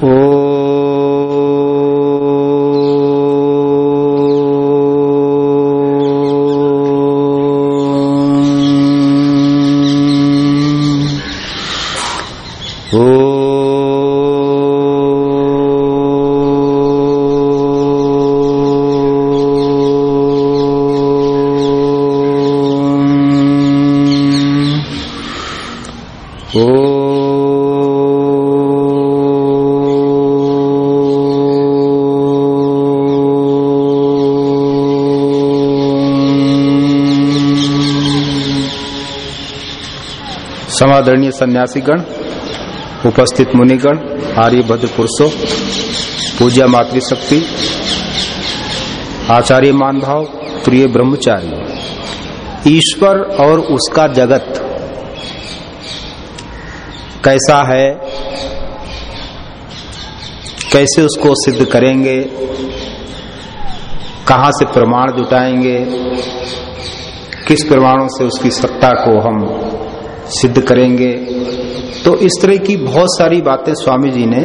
ओ समादरणीय सन्यासीगण, उपस्थित मुनिगण, आर्यभद्र पुरुषों, पूज्य मातृशक्ति, आचार्य मान भाव प्रिय ब्रह्मचारी, ईश्वर और उसका जगत कैसा है? कैसे उसको सिद्ध करेंगे? कहाँ से प्रमाण जुटाएँगे? किस प्रमाणों से उसकी सत्ता को हम सिद्ध करेंगे। तो इस तरह की बहुत सारी बातें स्वामी जी ने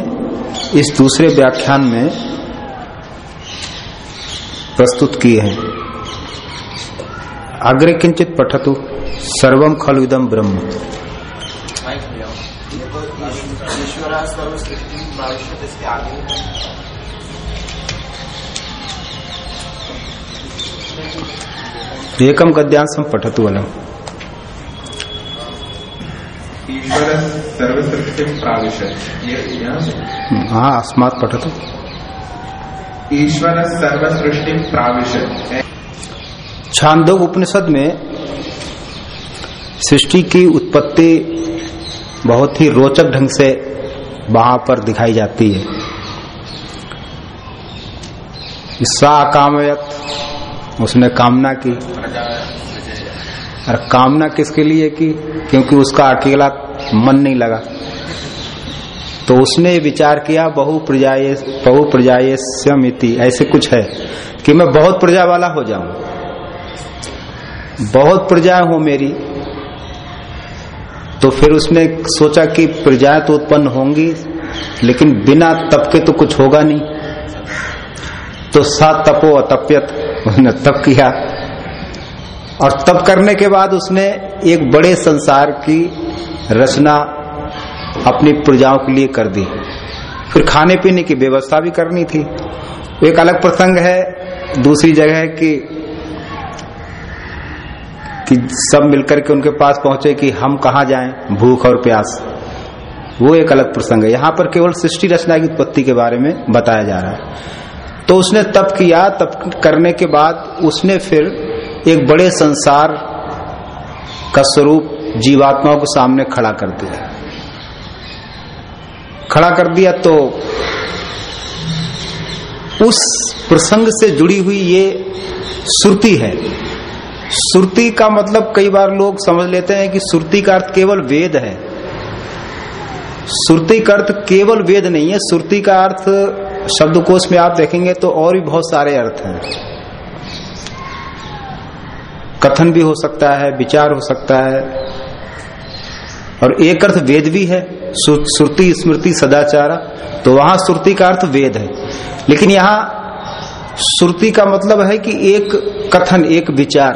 इस दूसरे व्याख्यान में प्रस्तुत की हैं। अग्रे किंचित पठतु सर्वम खलु इदम ब्रह्म। एकम गद्यांशम पठतु अलम। प्राविशत हाँ। अस्मात् पठतु। ईश्वर सर्वसृष्टि प्राविशत छांदोग उपनिषद में सृष्टि की उत्पत्ति बहुत ही रोचक ढंग से वहाँ पर दिखाई जाती है। सा कामयत उसने कामना की। और कामना किसके लिए की? क्योंकि उसका अकेला मन नहीं लगा। तो उसने विचार किया, बहु प्रजाए बहु प्रजाए समिति ऐसे कुछ है कि मैं बहुत प्रजा वाला हो जाऊँ। बहुत प्रजा हो मेरी। तो फिर उसने सोचा कि प्रजाएँ तो उत्पन्न होंगी, लेकिन बिना तप के तो कुछ होगा नहीं। तो सा तपो अतप्यत उसने तप किया। और तप करने के बाद उसने एक बड़े संसार की रचना अपनी प्रजाओं के लिए कर दी। फिर खाने पीने की व्यवस्था भी करनी थी। एक अलग प्रसंग है, दूसरी जगह है कि कि सब मिलकर के उनके पास पहुँचे कि हम कहा जाएँ, भूख और प्यास। वो एक अलग प्रसंग है। यहाँ पर केवल सृष्टि रचना की उत्पत्ति के बारे में बताया जा रहा है। तो उसने तप किया, तप करने के बाद उसने फिर एक बड़े संसार का स्वरूप जीवात्माओं को सामने खड़ा कर दिया। खड़ा कर दिया तो उस प्रसंग से जुड़ी हुई ये सुरती है। सुरती का मतलब कई बार लोग समझ लेते हैं कि सुरती का अर्थ केवल वेद है। सुरती का अर्थ केवल वेद नहीं है सुरती का अर्थ शब्दकोश में आप देखेंगे तो और भी बहुत सारे अर्थ हैं। कथन भी हो सकता है, विचार हो सकता है और एक अर्थ वेद भी है। सुरती, स्मृति, सदाचार तो वहाँ सुरती का अर्थ वेद है। लेकिन यहाँ श्रुति का मतलब है कि एक कथन, एक विचार।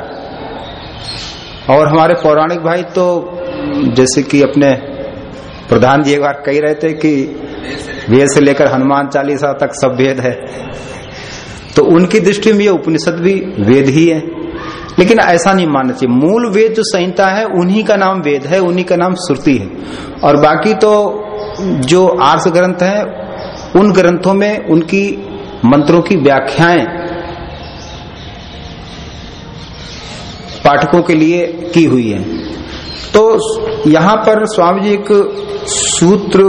और हमारे पौराणिक भाई तो जैसे कि अपने प्रधान जी एक बार कह रहे थे कि वेद से लेकर हनुमान चालीसा तक सब वेद है। तो उनकी दृष्टि में ये उपनिषद भी वेद ही है। लेकिन ऐसा नहीं मानना चाहिए। मूल वेद जो संहिता है, उन्हीं का नाम वेद है, उन्हीं का नाम श्रुति है। और बाकी तो जो आर्स ग्रंथ है, उन ग्रंथों में उनकी मंत्रों की व्याख्याएँ पाठकों के लिए की हुई है। तो यहाँ पर स्वामी जी एक सूत्र,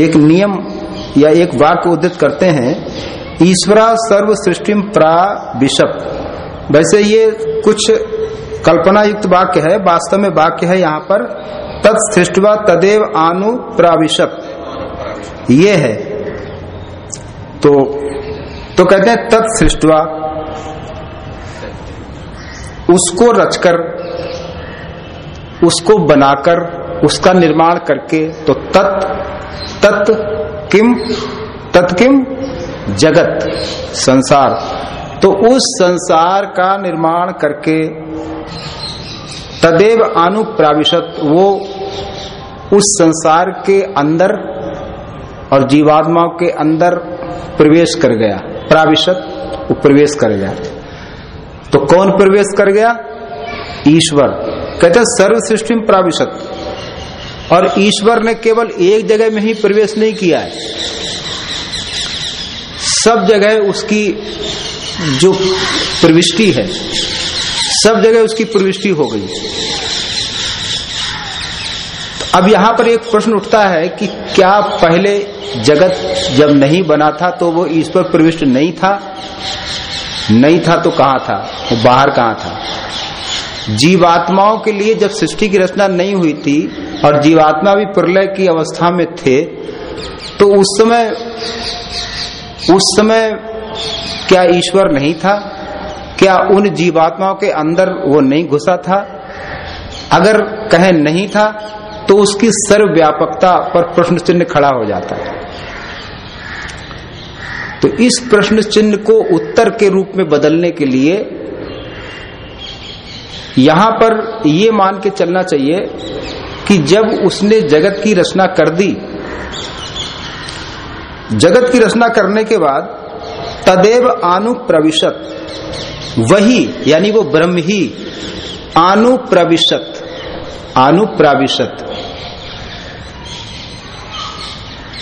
एक नियम या एक वाक्य उदित करते हैं, ईश्वरा सर्व सृष्टि प्रा बिशप वैसे ये कुछ कल्पना युक्त वाक्य है, वास्तव में वाक्य है यहाँ पर, तत्सृष्टवा तदेव आनु प्राविशप ये है। तो तो कहते हैं तत्सृष्टवा। उसको रचकर, उसको बनाकर, उसका निर्माण करके तो तत् तत् किम तत्किम जगत, संसार। तो उस संसार का निर्माण करके तदेव अनुप्राविशत वो उस संसार के अंदर और जीवात्माओं के अंदर प्रवेश कर गया। प्राविशत प्रवेश कर गया। तो कौन प्रवेश कर गया? ईश्वर। कहते हैं सर्व सृष्टि में प्राविशत। और ईश्वर ने केवल एक जगह में ही प्रवेश नहीं किया है। सब जगह उसकी जो प्रविष्टि है, सब जगह उसकी प्रविष्टि हो गई। तो अब यहाँ पर एक प्रश्न उठता है कि क्या पहले जगत जब नहीं बना था तो वो ईश्वर प्रविष्ट नहीं था? नहीं था तो कहा था? वो बाहर कहा था? जीवात्माओं के लिए जब सृष्टि की रचना नहीं हुई थी और जीवात्मा भी प्रलय की अवस्था में थे तो उस समय उस समय क्या ईश्वर नहीं था? क्या उन जीवात्माओं के अंदर वो नहीं घुसा था? अगर कहे नहीं था तो उसकी सर्वव्यापकता पर प्रश्न चिन्ह खड़ा हो जाता है। तो इस प्रश्न चिन्ह को उत्तर के रूप में बदलने के लिए यहाँ पर ये मान के चलना चाहिए कि जब उसने जगत की रचना कर दी, जगत की रचना करने के बाद तदेव अनुप्रविशत वही, यानी वो ब्रह्म ही अनुप्रविशत अनुप्राविशत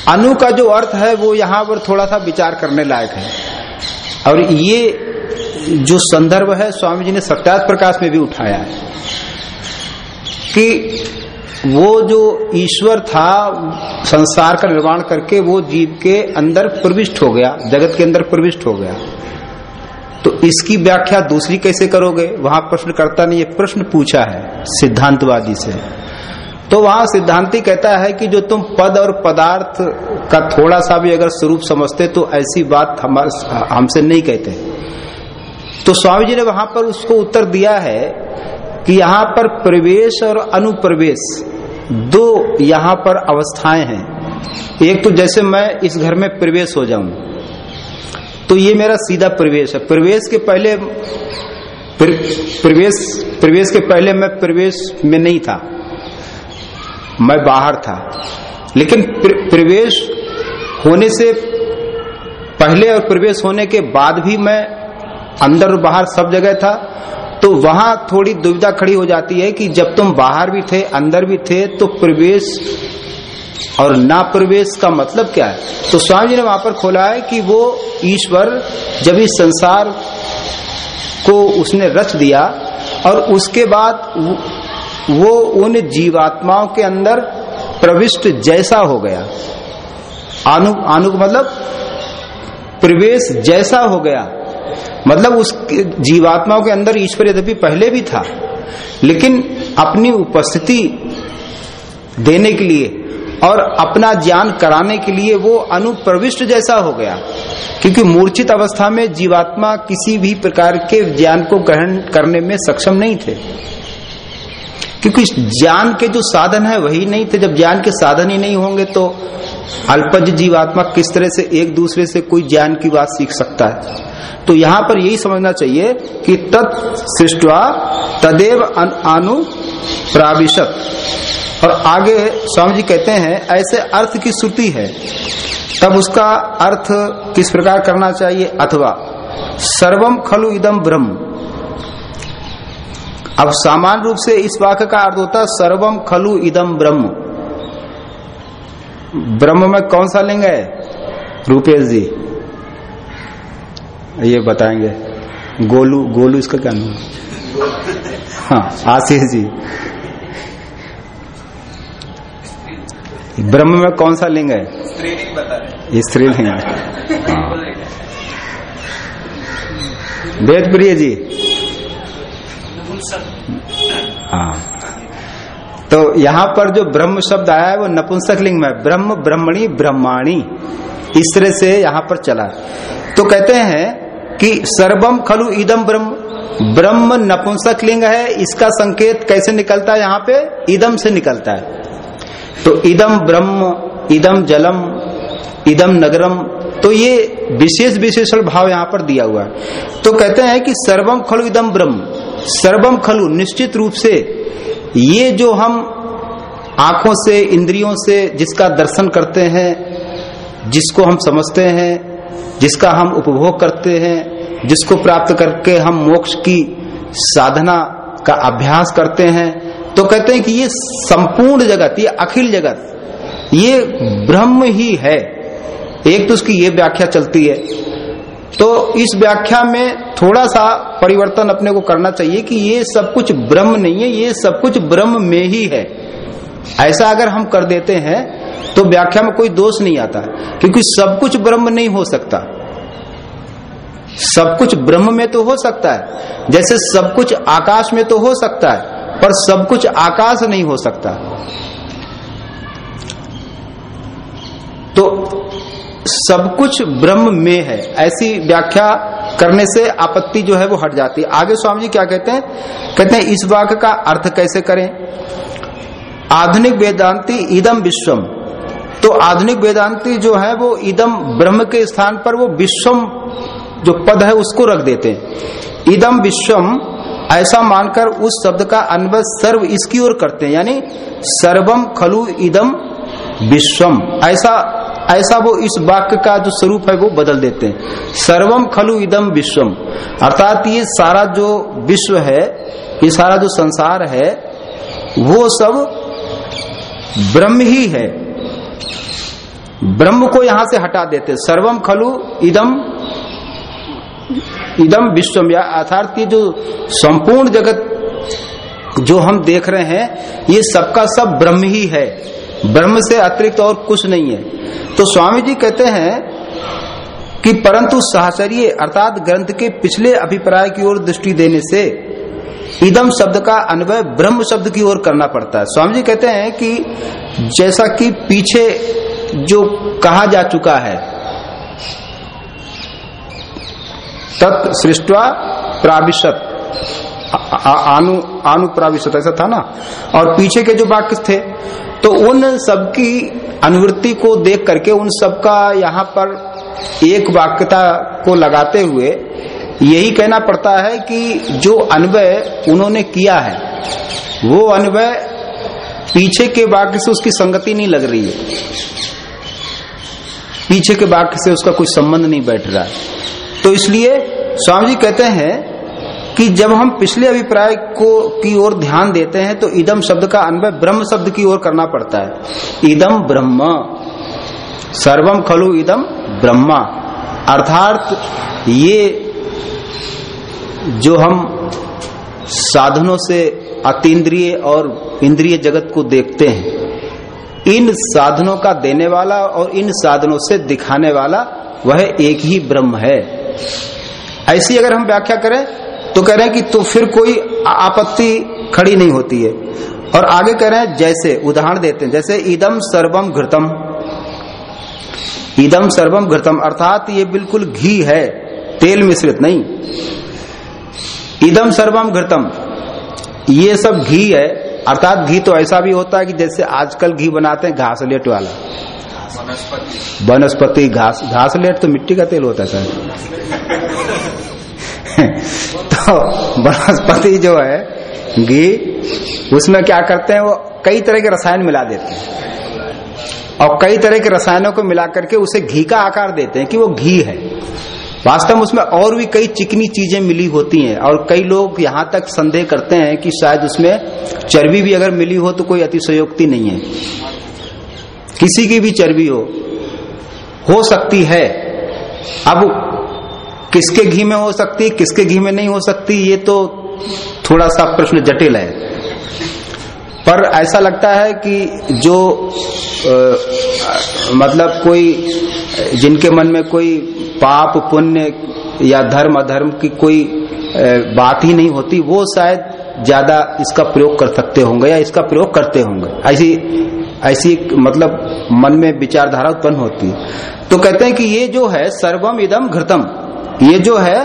अनु का जो अर्थ है, वो यहाँ पर थोड़ा सा विचार करने लायक है। और ये जो संदर्भ है, स्वामी जी ने सत्यात प्रकाश में भी उठाया है कि वो जो ईश्वर था, संसार का निर्माण करके वो जीव के अंदर प्रविष्ट हो गया, जगत के अंदर प्रविष्ट हो गया। तो इसकी व्याख्या दूसरी कैसे करोगे? वहाँ प्रश्न करता नहीं ये प्रश्न पूछा है, सिद्धांतवादी से। तो वहाँ सिद्धांति कहता है कि जो तुम पद और पदार्थ का थोड़ा सा भी अगर स्वरूप समझते तो ऐसी बात हमसे नहीं कहते। तो स्वामी जी ने वहाँ पर उसको उत्तर दिया है कि यहाँ पर प्रवेश और अनुप्रवेश दो यहाँ पर अवस्थाएँ हैं। एक तो जैसे मैं इस घर में प्रवेश हो जाऊँ तो ये मेरा सीधा प्रवेश है। प्रवेश के पहले प्रवेश प्रवेश के पहले मैं प्रवेश में नहीं था। मैं बाहर था। लेकिन प्रवेश होने से पहले और प्रवेश होने के बाद भी मैं अंदर और बाहर सब जगह था। तो वहाँ थोड़ी दुविधा खड़ी हो जाती है कि जब तुम बाहर भी थे, अंदर भी थे तो प्रवेश और ना प्रवेश का मतलब क्या है? तो स्वामी जी ने वहाँ पर खोला है कि वो ईश्वर जब इस संसार को उसने रच दिया और उसके बाद वो उन जीवात्माओं के अंदर प्रविष्ट जैसा हो गया। आनु आनु मतलब प्रवेश जैसा हो गया। मतलब उस जीवात्माओं के अंदर ईश्वर यद्यपि पहले भी था, लेकिन अपनी उपस्थिति देने के लिए और अपना ज्ञान कराने के लिए वो अनुप्रविष्ट जैसा हो गया। क्योंकि मूर्छित अवस्था में जीवात्मा किसी भी प्रकार के ज्ञान को ग्रहण करने में सक्षम नहीं थे। क्योंकि ज्ञान के जो साधन है, वही नहीं थे। जब ज्ञान के साधन ही नहीं होंगे तो अल्पज जीवात्मा किस तरह से एक दूसरे से कोई ज्ञान की बात सीख सकता है? तो यहाँ पर यही समझना चाहिए कि तत्सृष्टवा तदेव अनु प्राविशत। और आगे स्वामी जी कहते हैं, ऐसे अर्थ की श्रुति है। तब उसका अर्थ किस प्रकार करना चाहिए अथवा सर्वम खलु इदम ब्रह्म। अब सामान्य रूप से इस वाक्य का अर्थ होता है सर्वम खलु इदम ब्रह्म। ब्रह्म में कौन सा लिंग है? रूपेश जी। ये बताएँगे। गोलू गोलू इसका क्या नाम हाँ? आशीष जी। ब्रह्म में कौन सा लिंग है? स्त्रीलिंग है। हाँ। वेद प्रिय जी। हाँ। तो यहाँ पर जो ब्रह्म शब्द आया है वो नपुंसक लिंग में ब्रह्म ब्रह्मणी ब्रह्माणी। इस तरह से यहाँ पर चला। तो कहते हैं कि सर्वम खलु इदम ब्रह्म। ब्रह्म नपुंसक लिंग है, इसका संकेत कैसे निकलता है यहाँ पे? इदम से निकलता है। तो इदम ब्रह्म इदम जलम इदम नगरम तो ये विशेष विशेषण भाव यहाँ पर दिया हुआ है। तो कहते हैं कि सर्वम खलु इदम ब्रह्म। सर्वम खलु निश्चित रूप से ये जो हम आँखों से, इंद्रियों से जिसका दर्शन करते हैं, जिसको हम समझते हैं जिसका हम उपभोग करते हैं, जिसको प्राप्त करके हम मोक्ष की साधना का अभ्यास करते हैं तो कहते हैं कि ये संपूर्ण जगत, ये अखिल जगत, ये ब्रह्म ही है। एक तो उसकी ये व्याख्या चलती है। तो इस व्याख्या में थोड़ा सा परिवर्तन अपने को करना चाहिए कि ये सब कुछ ब्रह्म नहीं है, ये सब कुछ ब्रह्म में ही है। ऐसा अगर हम कर देते हैं तो व्याख्या में कोई दोष नहीं आता, क्योंकि सब कुछ ब्रह्म नहीं हो सकता। सब कुछ ब्रह्म में तो हो सकता है, जैसे सब कुछ आकाश में तो हो सकता है, पर सब कुछ आकाश नहीं हो सकता। तो सब कुछ ब्रह्म में है, ऐसी व्याख्या करने से आपत्ति जो है वो हट जाती। है आगे स्वामी जी क्या कहते हैं? कहते हैं, इस वाक्य का अर्थ कैसे करें? आधुनिक वेदांति इदम विश्वम। तो आधुनिक वेदांति जो है वो इदम ब्रह्म के स्थान पर वो विश्वम जो पद है उसको रख देते हैं। इदम विश्वम ऐसा मानकर उस शब्द का अन्वय सर्व इसकी ओर करते हैं, यानी सर्वम खलु इदम विश्वम। ऐसा ऐसा वो इस वाक्य का जो स्वरूप है वो बदल देते हैं। सर्वम खलु इदम विश्वम। अर्थात ये सारा जो विश्व है, ये सारा जो संसार है, वो सब ब्रह्म ही है। ब्रह्म को यहाँ से हटा देते। सर्वम खलु इदम इदम विश्वम। या अर्थात ये जो संपूर्ण जगत जो हम देख रहे हैं, ये सबका सब ब्रह्म ही है। ब्रह्म से अतिरिक्त और कुछ नहीं है। तो स्वामी जी कहते हैं कि परंतु सहचर्य अर्थात ग्रंथ के पिछले अभिप्राय की ओर दृष्टि देने से इदम शब्द का अन्वय ब्रह्म शब्द की ओर करना पड़ता है। स्वामी जी कहते हैं कि जैसा कि पीछे जो कहा जा चुका है। तत् सृष्टवा प्राविशत। आनु अनुप्राविशत ऐसा था ना? और पीछे के जो वाक्य थे तो उन सबकी अनुवृत्ति को देख करके उन सबका यहाँ पर एक वाक्यता को लगाते हुए यही कहना पड़ता है कि जो अन्वय उन्होंने किया है, वो अन्वय पीछे के वाक्य से उसकी संगति नहीं लग रही है। पीछे के वाक्य से उसका कोई संबंध नहीं बैठ रहा है। तो इसलिए स्वामी जी कहते हैं कि जब हम पिछले अभिप्राय को, की ओर ध्यान देते हैं तो इदम शब्द का अन्वय ब्रह्म शब्द की ओर करना पड़ता है। इदम ब्रह्म। सर्वम खलु इदम ब्रह्मा। अर्थात ये जो हम साधनों से अतीन्द्रिय और इंद्रिय जगत को देखते हैं इन साधनों का देने वाला और इन साधनों से दिखाने वाला वह एक ही ब्रह्म है। ऐसी अगर हम व्याख्या करें तो कह रहे हैं कि तो फिर कोई आपत्ति खड़ी नहीं होती है। और आगे कह रहे हैं, जैसे, उदाहरण देते हैं, जैसे इदम सर्वम घृतम। इदम सर्वम घृतम, अर्थात ये बिल्कुल घी है, तेल मिश्रित नहीं। इदम सर्वम घृतम, ये सब घी है अर्थात घी तो ऐसा भी होता है कि जैसे आजकल घी बनाते हैं घास लेट वाला। वनस्पति घास घास लेट तो मिट्टी का तेल होता है सर। तो वनस्पति जो है, घी, उसमें क्या करते हैं, वो कई तरह के रसायन मिला देते हैं। और कई तरह के रसायनों को मिला करके उसे घी का आकार देते हैं कि वो घी है। वास्तव में उसमें और भी कई चिकनी चीज़ें मिली होती हैं और कई लोग यहाँ तक संदेह करते हैं कि शायद उसमें चर्बी भी अगर मिली हो तो कोई अतिशयोक्ति नहीं है। किसी की भी चर्बी हो हो सकती है। अब किसके घी में हो सकती है, किसके घी में नहीं हो सकती, ये तो थोड़ा सा प्रश्न जटिल है। पर ऐसा लगता है कि जो आ, मतलब कोई जिनके मन में कोई पाप पुण्य या धर्म अधर्म की कोई आ, बात ही नहीं होती वो शायद ज़्यादा इसका प्रयोग कर सकते होंगे या इसका प्रयोग करते होंगे। ऐसी ऐसी मतलब मन में विचारधारा उत्पन्न होती है। तो कहते हैं कि ये जो है सर्वम इदम घृतम ये जो है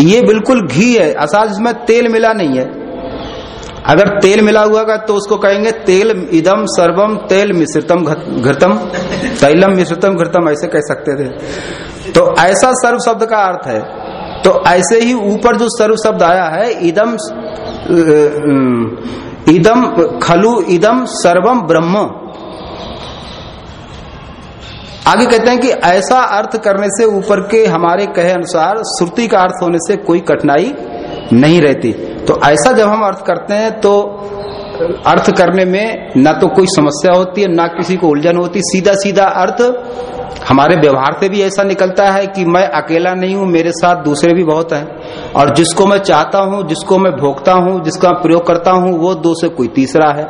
ये बिल्कुल घी है असाज इसमें तेल मिला नहीं है। अगर तेल मिला हुआ का तो उसको कहेंगे तेल इदम सर्वम तेल मिश्रितम घृतम, तैलम मिश्रितम घृतम, ऐसे कह सकते थे। तो ऐसा सर्व शब्द का अर्थ है। तो ऐसे ही ऊपर जो सर्व शब्द आया है, इदम इदम, खलु इदम सर्वम ब्रह्म। आगे कहते हैं कि ऐसा अर्थ करने से ऊपर के हमारे कहे अनुसार श्रुति का अर्थ होने से कोई कठिनाई नहीं रहती। तो ऐसा जब हम अर्थ करते हैं तो अर्थ करने में ना तो कोई समस्या होती है, ना किसी को उलझन होती। सीधा सीधा अर्थ हमारे व्यवहार से भी ऐसा निकलता है कि मैं अकेला नहीं हूँ, मेरे साथ दूसरे भी बहुत हैं। और जिसको मैं चाहता हूँ, जिसको मैं भोगता हूँ, जिसका प्रयोग करता हूँ, वो दो से कोई तीसरा है।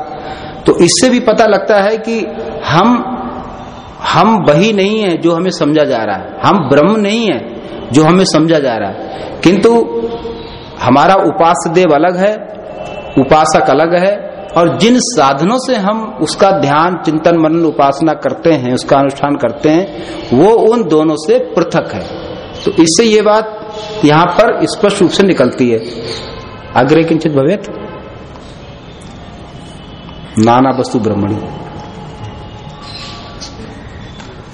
तो इससे भी पता लगता है कि हम हम वही नहीं है जो हमें समझा जा रहा है। हम ब्रह्म नहीं है जो हमें समझा जा रहा है। किंतु हमारा उपास देव अलग है उपासक अलग है और जिन साधनों से हम उसका ध्यान चिंतन मनन उपासना करते हैं उसका अनुष्ठान करते हैं वो उन दोनों से पृथक है। तो इससे ये बात यहाँ पर स्पष्ट रूप से निकलती है। अग्रे किंचित भवेत? नाना वस्तु ब्रह्मणी।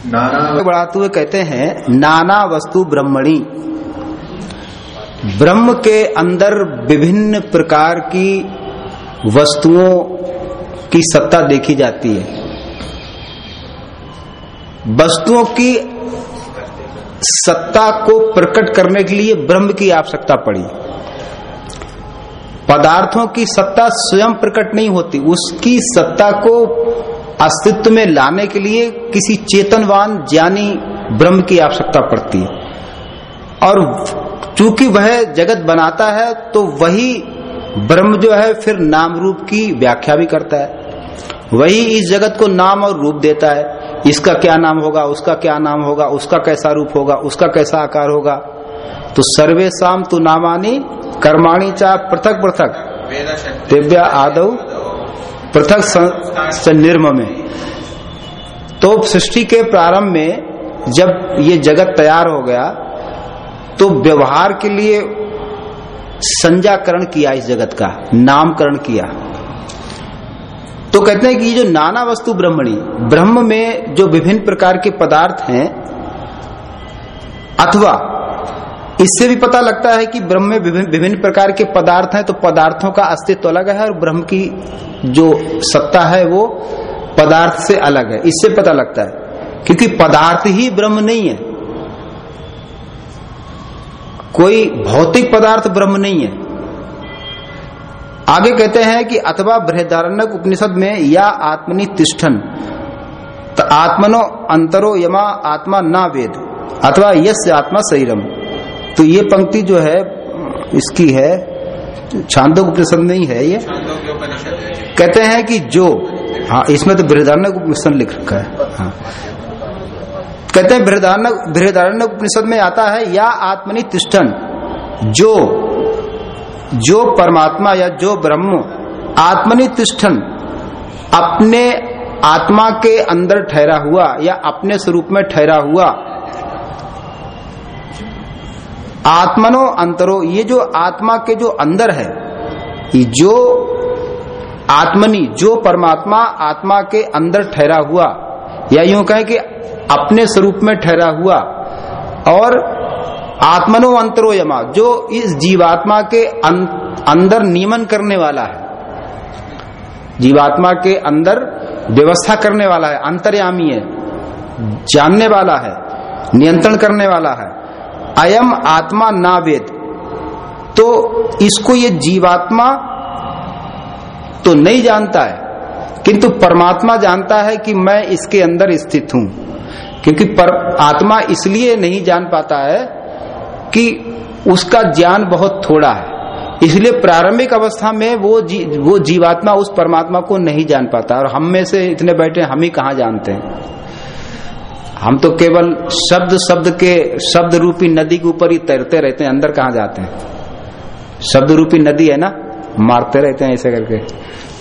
नाना बढ़ाते हुए कहते हैं नाना वस्तु ब्रह्मणी। ब्रह्म के अंदर विभिन्न प्रकार की वस्तुओं की सत्ता देखी जाती है। वस्तुओं की सत्ता को प्रकट करने के लिए ब्रह्म की आवश्यकता पड़ी। पदार्थों की सत्ता स्वयं प्रकट नहीं होती। उसकी सत्ता को अस्तित्व में लाने के लिए किसी चेतनवान ज्ञानी ब्रह्म की आवश्यकता पड़ती है। और चूँकि वह जगत बनाता है तो वही ब्रह्म जो है फिर नाम रूप की व्याख्या भी करता है। वही इस जगत को नाम और रूप देता है। इसका क्या नाम होगा, उसका क्या नाम होगा, उसका कैसा रूप होगा, उसका कैसा आकार होगा? तो सर्वे शाम तु नामानी कर्माणी चा पृथक पृथक। दिव्या आदव पृथक निर्म में। तो सृष्टि के प्रारंभ में जब ये जगत तैयार हो गया तो व्यवहार के लिए संजाकरण किया इस जगत का, नामकरण किया। तो कहते हैं कि ये जो नाना वस्तु ब्रह्मणी, ब्रह्म में जो विभिन्न प्रकार के पदार्थ हैं, अथवा इससे भी पता लगता है कि ब्रह्म में विभिन्न प्रकार के पदार्थ हैं तो पदार्थों का अस्तित्व अलग है और ब्रह्म की जो सत्ता है वो पदार्थ से अलग है। इससे पता लगता है, क्योंकि पदार्थ ही ब्रह्म नहीं है। कोई भौतिक पदार्थ ब्रह्म नहीं है। आगे कहते हैं कि अथवा बृहदारण्यक उपनिषद में या आत्मनि तिष्ठन तो आत्मनो अंतरो यमा आत्मा ना वेद, अथवा यश आत्मा शरीरम। तो ये पंक्ति जो है, इसकी है छांदो उपनिषद में ही ये। कहते हैं कि जो हाँ इसमें तो बृहदारण्य उपनिषद लिख रखा है। हाँ। कहते हैं बृहदारण्य उपनिषद में आता है, या आत्मनि तिष्ठन। जो जो परमात्मा या जो ब्रह्म आत्मनि तिष्ठन, अपने आत्मा के अंदर ठहरा हुआ या अपने स्वरूप में ठहरा हुआ, आत्मनो अंतरो, ये जो आत्मा के जो अंदर है जो आत्मनि, जो परमात्मा आत्मा के अंदर ठहरा हुआ, या यूँ कहें कि अपने स्वरूप में ठहरा हुआ और आत्मनो अंतरो यमा जो इस जीवात्मा के अं, अंदर नियमन करने वाला है जीवात्मा के अंदर व्यवस्था करने वाला है अंतर्यामी है जानने वाला है नियंत्रण करने वाला है अयम आत्मा ना वेद। तो इसको ये जीवात्मा तो नहीं जानता है किंतु परमात्मा जानता है कि मैं इसके अंदर स्थित हूँ। क्योंकि पर आत्मा इसलिए नहीं जान पाता है कि उसका ज्ञान बहुत थोड़ा है। इसलिए प्रारंभिक अवस्था में वो जी, वो जीवात्मा उस परमात्मा को नहीं जान पाता और हम में से इतने बैठे हम ही कहा जानते हैं? हम तो केवल शब्द शब्द के शब्द रूपी नदी के ऊपर ही तैरते रहते हैं अंदर कहा जाते हैं? शब्द रूपी नदी है ना? मारते रहते हैं ऐसे करके।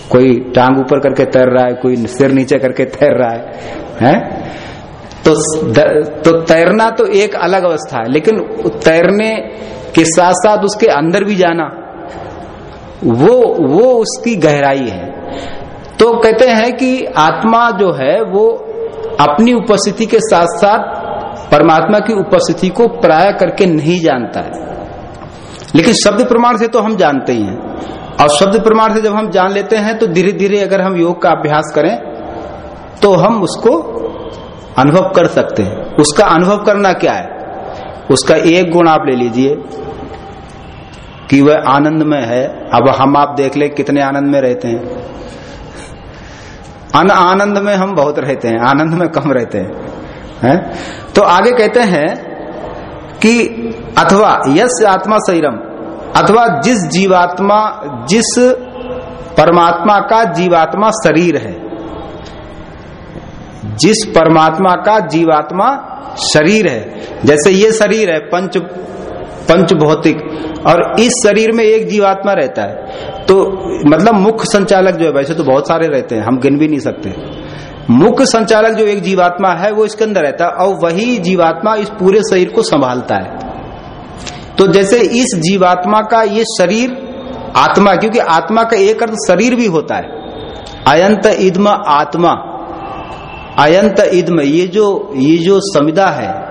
कोई टांग ऊपर करके तैर रहा है कोई सिर नीचे करके तैर रहा है हैं? तो तो तैरना तो एक अलग अवस्था है, लेकिन तैरने के साथ साथ उसके अंदर भी जाना, वो वो उसकी गहराई है। तो कहते हैं कि आत्मा जो है, वो अपनी उपस्थिति के साथ साथ परमात्मा की उपस्थिति को प्राय करके नहीं जानता है। लेकिन शब्द प्रमाण से तो हम जानते ही हैं। और शब्द प्रमाण से जब हम जान लेते हैं तो धीरे धीरे अगर हम योग का अभ्यास करें तो हम उसको अनुभव कर सकते हैं। उसका अनुभव करना क्या है? उसका एक गुण आप ले लीजिए कि वह आनंद में है। अब हम आप देख ले कितने आनंद में रहते हैं। अन आनंद में हम बहुत रहते हैं आनंद में कम रहते हैं, है? तो आगे कहते हैं कि अथवा यश आत्मा शरीरम, अथवा जिस जीवात्मा, जिस परमात्मा का जीवात्मा शरीर है जिस परमात्मा का जीवात्मा शरीर है, जैसे ये शरीर है, पंच पंच भौतिक, और इस शरीर में एक जीवात्मा रहता है। तो मतलब मुख्य संचालक जो है, वैसे तो बहुत सारे रहते हैं, हम गिन भी नहीं सकते। मुख्य संचालक जो एक जीवात्मा है, वो इसके अंदर रहता है, और वही जीवात्मा इस पूरे शरीर को संभालता है। तो जैसे इस जीवात्मा का ये शरीर आत्मा, क्योंकि आत्मा का एक अर्थ शरीर भी होता है। अयंत इद्म आत्मा। अयंत इद्म, ये जो ये जो समिदा है,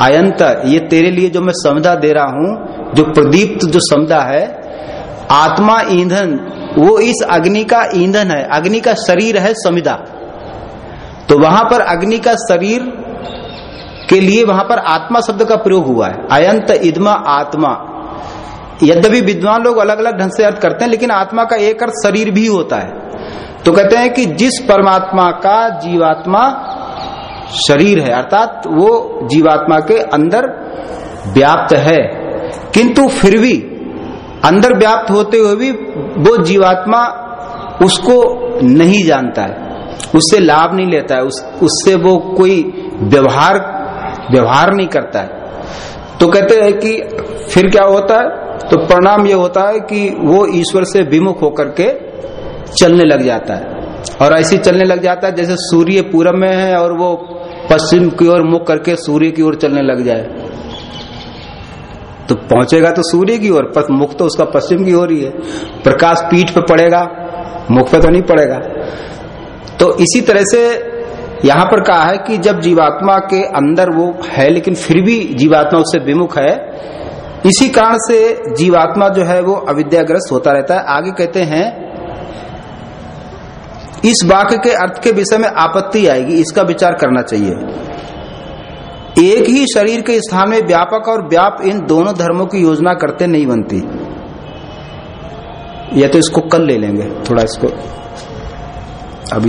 अयंत, ये तेरे लिए जो मैं समिदा दे रहा हूँ, जो प्रदीप्त जो संविदा है, आत्मा ईंधन, वो इस अग्नि का ईंधन है, अग्नि का शरीर है समिदा। तो वहाँ पर अग्नि का शरीर के लिए वहाँ पर आत्मा शब्द का प्रयोग हुआ है। अयंत इदमा, आत्मा। यद्यपि विद्वान लोग अलग अलग ढंग से अर्थ करते हैं, लेकिन आत्मा का एक अर्थ शरीर भी होता है। तो कहते हैं कि जिस परमात्मा का जीवात्मा शरीर है अर्थात वो जीवात्मा के अंदर व्याप्त है किंतु फिर भी अंदर व्याप्त होते हुए भी वो जीवात्मा उसको नहीं जानता है उससे लाभ नहीं लेता है उस, उससे वो कोई व्यवहार व्यवहार नहीं करता है। तो कहते हैं कि फिर क्या होता है? तो परिणाम ये होता है कि वो ईश्वर से विमुख होकर के चलने लग जाता है। और ऐसे चलने लग जाता है जैसे सूर्य पूरब में है और वो पश्चिम की ओर मुख करके सूर्य की ओर चलने लग जाए। तो पहुंचेगा तो सूर्य की ओर मुख तो उसका पश्चिम की ओर ही है। प्रकाश पीठ पे पड़ेगा, मुख पे तो नहीं पड़ेगा। तो इसी तरह से यहाँ पर कहा है कि जब जीवात्मा के अंदर वो है, लेकिन फिर भी जीवात्मा उससे विमुख है, इसी कारण से जीवात्मा जो है वो अविद्याग्रस्त होता रहता है। आगे कहते हैं इस वाक्य के अर्थ के विषय में आपत्ति आएगी, इसका विचार करना चाहिए। एक ही शरीर के स्थान में व्यापक और व्याप इन दोनों धर्मों की योजना करते नहीं बनती। या तो इसको कल ले लेंगे, थोड़ा इसको। अभी